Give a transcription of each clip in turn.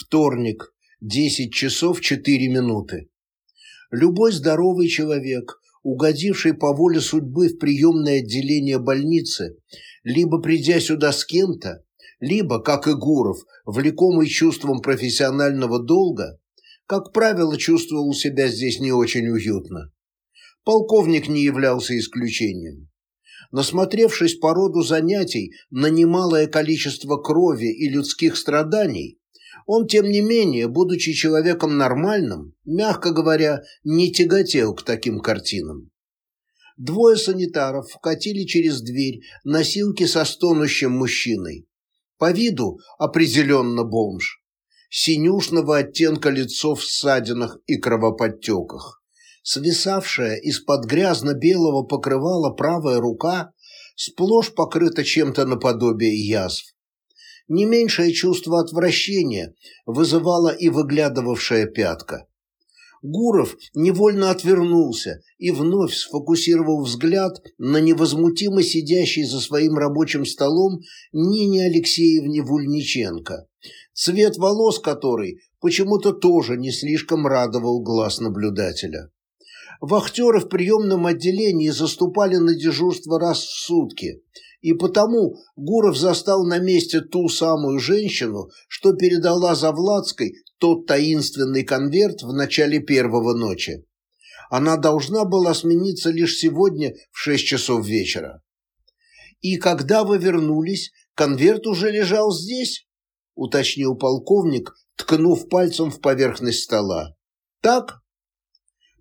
Вторник, 10 часов 4 минуты. Любой здоровый человек, угодивший по воле судьбы в приемное отделение больницы, либо придя сюда с кем-то, либо, как и Гуров, влекомый чувством профессионального долга, как правило, чувствовал себя здесь не очень уютно. Полковник не являлся исключением. Насмотревшись по роду занятий на немалое количество крови и людских страданий, он, тем не менее, будучи человеком нормальным, мягко говоря, не тяготел к таким картинам. Двое санитаров вкатили через дверь носилки со стонущим мужчиной. По виду определенно бомж. Синюшного оттенка лицо в ссадинах и кровоподтеках. Свисавшая из-под грязно-белого покрывала правая рука сплошь покрыта чем-то наподобие язв не меньшее чувство отвращения вызывала и выглядывавшая пятка. Гуров невольно отвернулся и вновь сфокусировал взгляд на невозмутимо сидящей за своим рабочим столом Нине Алексеевне Вульниченко, цвет волос которой почему-то тоже не слишком радовал глаз наблюдателя. Вахтеры в приемном отделении заступали на дежурство раз в сутки – и потому Гуров застал на месте ту самую женщину, что передала Завладской тот таинственный конверт в начале первого ночи. Она должна была смениться лишь сегодня в шесть часов вечера. «И когда вы вернулись, конверт уже лежал здесь?» – уточнил полковник, ткнув пальцем в поверхность стола. «Так?»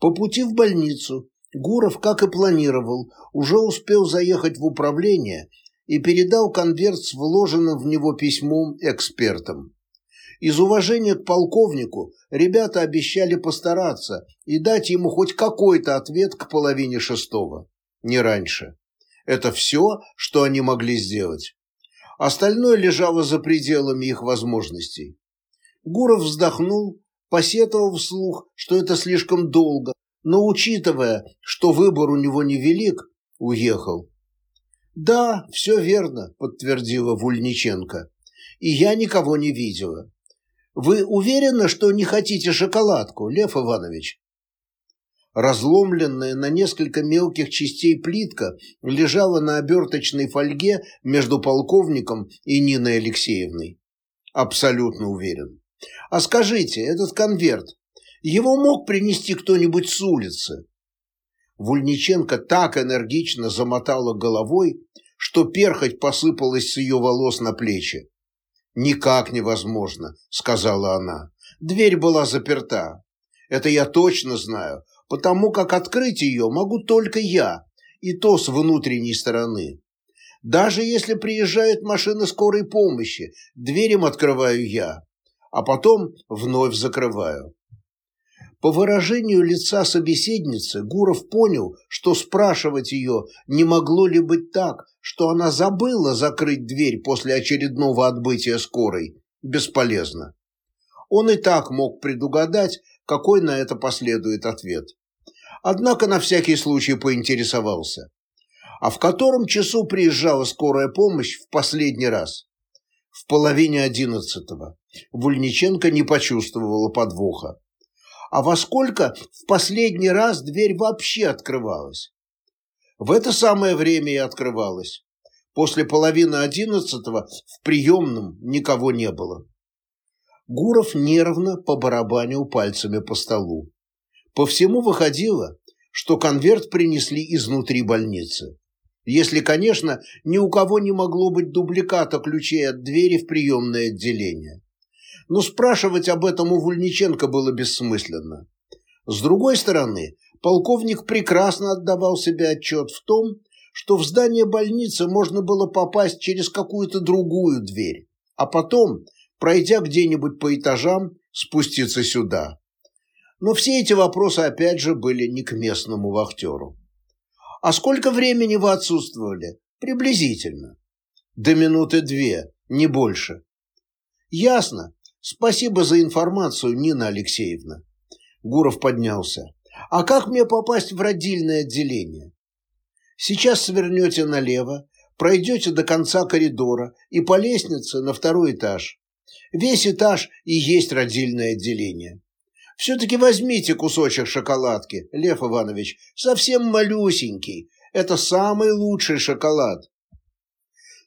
По пути в больницу Гуров, как и планировал, уже успел заехать в управление и передал конверт с вложенным в него письмом экспертам. Из уважения к полковнику ребята обещали постараться и дать ему хоть какой-то ответ к половине шестого, не раньше. Это все, что они могли сделать. Остальное лежало за пределами их возможностей. Гуров вздохнул, посетовал вслух, что это слишком долго, но учитывая, что выбор у него невелик, уехал. «Да, все верно», – подтвердила Вульниченко. «И я никого не видела. Вы уверены, что не хотите шоколадку, Лев Иванович?» Разломленная на несколько мелких частей плитка лежала на оберточной фольге между полковником и Ниной Алексеевной. Абсолютно уверен. «А скажите, этот конверт его мог принести кто-нибудь с улицы. Вульниченко так энергично замотала головой, что перхоть посыпалась с ее волос на плечи. «Никак невозможно», — сказала она. «Дверь была заперта. Это я точно знаю, потому как открыть ее могу только я, и то с внутренней стороны. Даже если приезжают машины скорой помощи, дверь им открываю я, а потом вновь закрываю. По выражению лица собеседницы Гуров понял, что спрашивать ее, не могло ли быть так, что она забыла закрыть дверь после очередного отбытия скорой, бесполезно. Он и так мог предугадать, какой на это последует ответ. Однако на всякий случай поинтересовался. А в котором часу приезжала скорая помощь в последний раз? В половине одиннадцатого. Вульниченко не почувствовала подвоха а во сколько в последний раз дверь вообще открывалась. В это самое время и открывалась. После половины одиннадцатого в приемном никого не было. Гуров нервно побарабанил пальцами по столу. По всему выходило, что конверт принесли изнутри больницы. Если, конечно, ни у кого не могло быть дубликата ключей от двери в приемное отделение но спрашивать об этом у Вульниченко было бессмысленно. С другой стороны, полковник прекрасно отдавал себе отчет в том, что в здание больницы можно было попасть через какую-то другую дверь, а потом, пройдя где-нибудь по этажам, спуститься сюда. Но все эти вопросы опять же были не к местному вахтеру. «А сколько времени вы отсутствовали?» «Приблизительно». «До минуты две, не больше». «Ясно. Спасибо за информацию, Нина Алексеевна. Гуров поднялся. А как мне попасть в родильное отделение? Сейчас свернете налево, пройдете до конца коридора и по лестнице на второй этаж. Весь этаж и есть родильное отделение. Все-таки возьмите кусочек шоколадки, Лев Иванович, совсем малюсенький. Это самый лучший шоколад.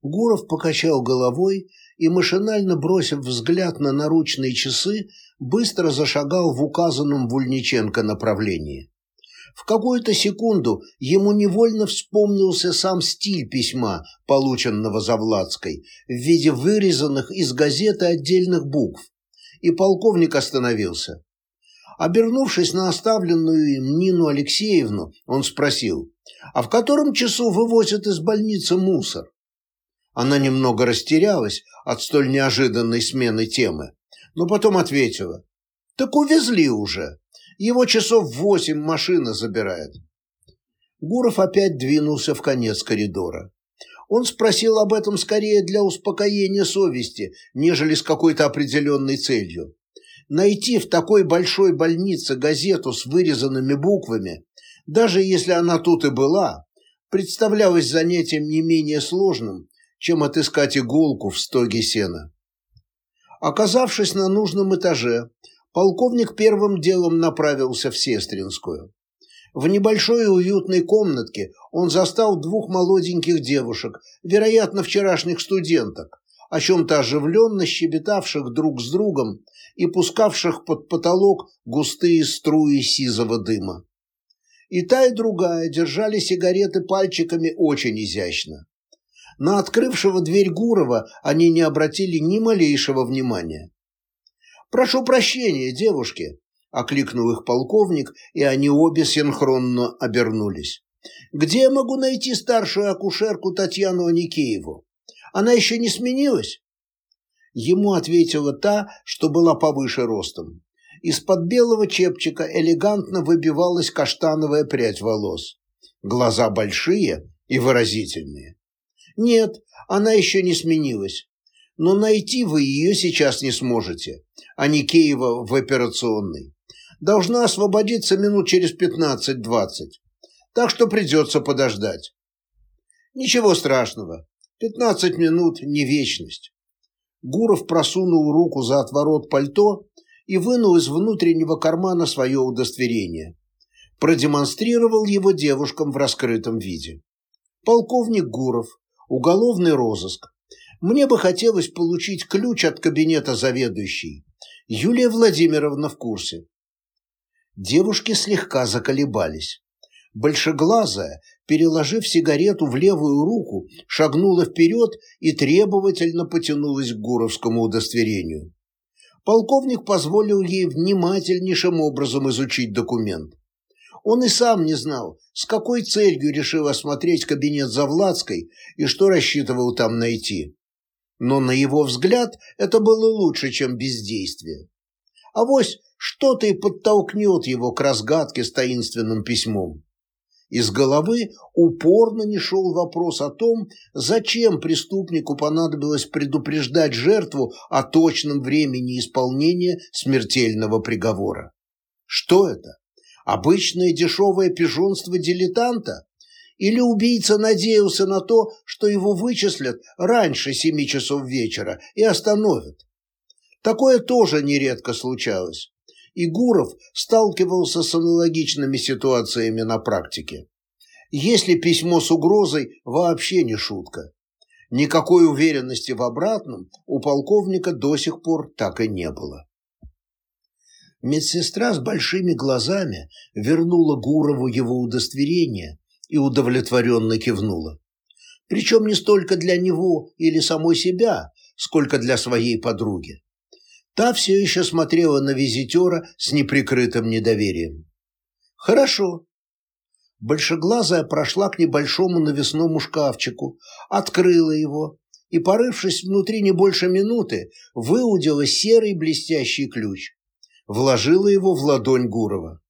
Гуров покачал головой и, машинально бросив взгляд на наручные часы, быстро зашагал в указанном Вульниченко направлении. В какую-то секунду ему невольно вспомнился сам стиль письма, полученного Завладской, в виде вырезанных из газеты отдельных букв, и полковник остановился. Обернувшись на оставленную им Нину Алексеевну, он спросил, «А в котором часу вывозят из больницы мусор?» Она немного растерялась от столь неожиданной смены темы, но потом ответила, «Так увезли уже. Его часов восемь машина забирает». Гуров опять двинулся в конец коридора. Он спросил об этом скорее для успокоения совести, нежели с какой-то определенной целью найти в такой большой больнице газету с вырезанными буквами, даже если она тут и была, представлялось занятием не менее сложным, чем отыскать иголку в стоге сена. Оказавшись на нужном этаже, полковник первым делом направился в Сестринскую. В небольшой уютной комнатке он застал двух молоденьких девушек, вероятно, вчерашних студенток, о чем-то оживленно щебетавших друг с другом и пускавших под потолок густые струи сизого дыма. И та, и другая держали сигареты пальчиками очень изящно. На открывшего дверь Гурова они не обратили ни малейшего внимания. «Прошу прощения, девушки!» – окликнул их полковник, и они обе синхронно обернулись. «Где я могу найти старшую акушерку Татьяну Аникееву?» Она еще не сменилась?» Ему ответила та, что была повыше ростом. Из-под белого чепчика элегантно выбивалась каштановая прядь волос. Глаза большие и выразительные. «Нет, она еще не сменилась. Но найти вы ее сейчас не сможете, а Никеева в операционной. Должна освободиться минут через пятнадцать-двадцать. Так что придется подождать». «Ничего страшного. Пятнадцать минут – не вечность. Гуров просунул руку за отворот пальто и вынул из внутреннего кармана свое удостоверение. Продемонстрировал его девушкам в раскрытом виде. Полковник Гуров, уголовный розыск. Мне бы хотелось получить ключ от кабинета заведующей. Юлия Владимировна в курсе. Девушки слегка заколебались. Большеглазая, переложив сигарету в левую руку, шагнула вперед и требовательно потянулась к гуровскому удостоверению. Полковник позволил ей внимательнейшим образом изучить документ. Он и сам не знал, с какой целью решил осмотреть кабинет Завладской и что рассчитывал там найти. Но, на его взгляд, это было лучше, чем бездействие. Авось что-то и подтолкнет его к разгадке с таинственным письмом. Из головы упорно не шел вопрос о том, зачем преступнику понадобилось предупреждать жертву о точном времени исполнения смертельного приговора. Что это? Обычное дешевое пижонство дилетанта? Или убийца надеялся на то, что его вычислят раньше семи часов вечера и остановят? Такое тоже нередко случалось и Гуров сталкивался с аналогичными ситуациями на практике. Если письмо с угрозой вообще не шутка. Никакой уверенности в обратном у полковника до сих пор так и не было. Медсестра с большими глазами вернула Гурову его удостоверение и удовлетворенно кивнула. Причем не столько для него или самой себя, сколько для своей подруги. Та все еще смотрела на визитера с неприкрытым недоверием. «Хорошо». Большеглазая прошла к небольшому навесному шкафчику, открыла его и, порывшись внутри не больше минуты, выудила серый блестящий ключ. Вложила его в ладонь Гурова.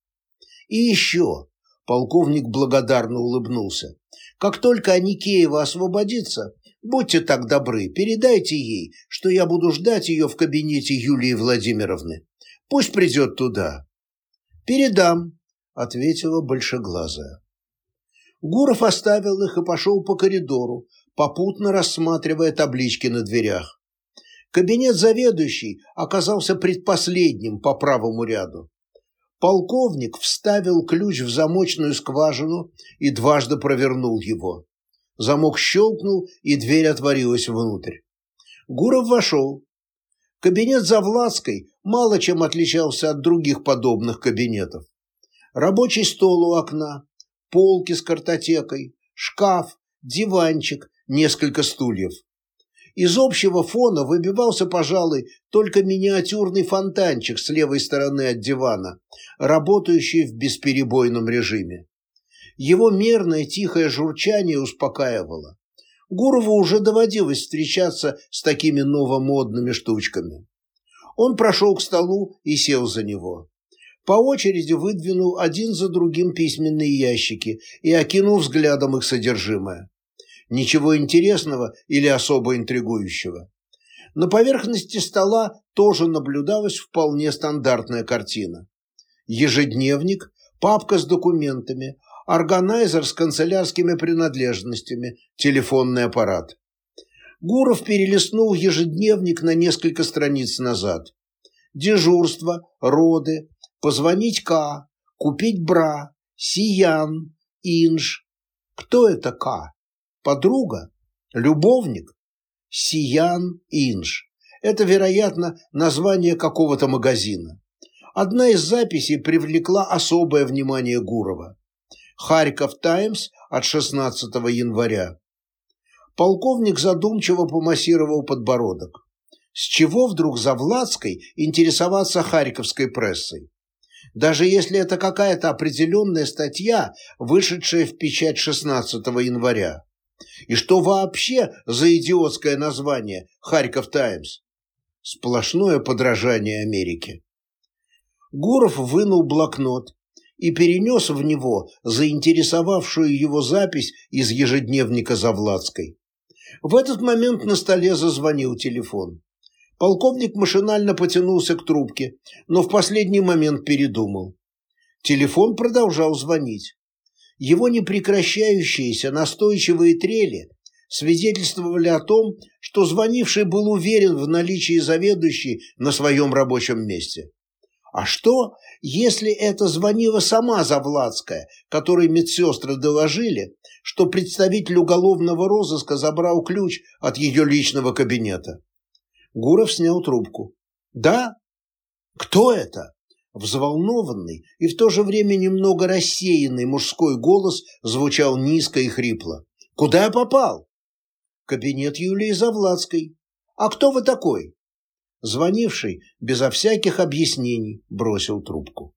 «И еще», — полковник благодарно улыбнулся, «как только Аникеева освободится, Будьте так добры, передайте ей, что я буду ждать ее в кабинете Юлии Владимировны. Пусть придет туда. Передам, ответила большеглазая. Гуров оставил их и пошел по коридору, попутно рассматривая таблички на дверях. Кабинет заведующий оказался предпоследним по правому ряду. Полковник вставил ключ в замочную скважину и дважды провернул его. Замок щелкнул, и дверь отворилась внутрь. Гуров вошел. Кабинет Завладской мало чем отличался от других подобных кабинетов. Рабочий стол у окна, полки с картотекой, шкаф, диванчик, несколько стульев. Из общего фона выбивался, пожалуй, только миниатюрный фонтанчик с левой стороны от дивана, работающий в бесперебойном режиме. Его мерное тихое журчание успокаивало. Гурову уже доводилось встречаться с такими новомодными штучками. Он прошел к столу и сел за него. По очереди выдвинул один за другим письменные ящики и окинул взглядом их содержимое. Ничего интересного или особо интригующего. На поверхности стола тоже наблюдалась вполне стандартная картина. Ежедневник, папка с документами, органайзер с канцелярскими принадлежностями, телефонный аппарат. Гуров перелистнул ежедневник на несколько страниц назад. Дежурство, роды, позвонить К, купить бра, Сиян, Инж. Кто это К? Подруга? Любовник? Сиян, Инж. Это, вероятно, название какого-то магазина. Одна из записей привлекла особое внимание Гурова. Харьков Таймс от 16 января. Полковник задумчиво помассировал подбородок. С чего вдруг Завладской интересоваться харьковской прессой? Даже если это какая-то определенная статья, вышедшая в печать 16 января. И что вообще за идиотское название «Харьков Таймс»? Сплошное подражание Америке. Гуров вынул блокнот, и перенес в него заинтересовавшую его запись из ежедневника Завладской. В этот момент на столе зазвонил телефон. Полковник машинально потянулся к трубке, но в последний момент передумал. Телефон продолжал звонить. Его непрекращающиеся настойчивые трели свидетельствовали о том, что звонивший был уверен в наличии заведующей на своем рабочем месте. А что, если это звонила сама Завладская, которой медсестры доложили, что представитель уголовного розыска забрал ключ от ее личного кабинета? Гуров снял трубку. «Да? Кто это?» Взволнованный и в то же время немного рассеянный мужской голос звучал низко и хрипло. «Куда я попал?» «Кабинет Юлии Завладской. А кто вы такой?» Звонивший безо всяких объяснений бросил трубку.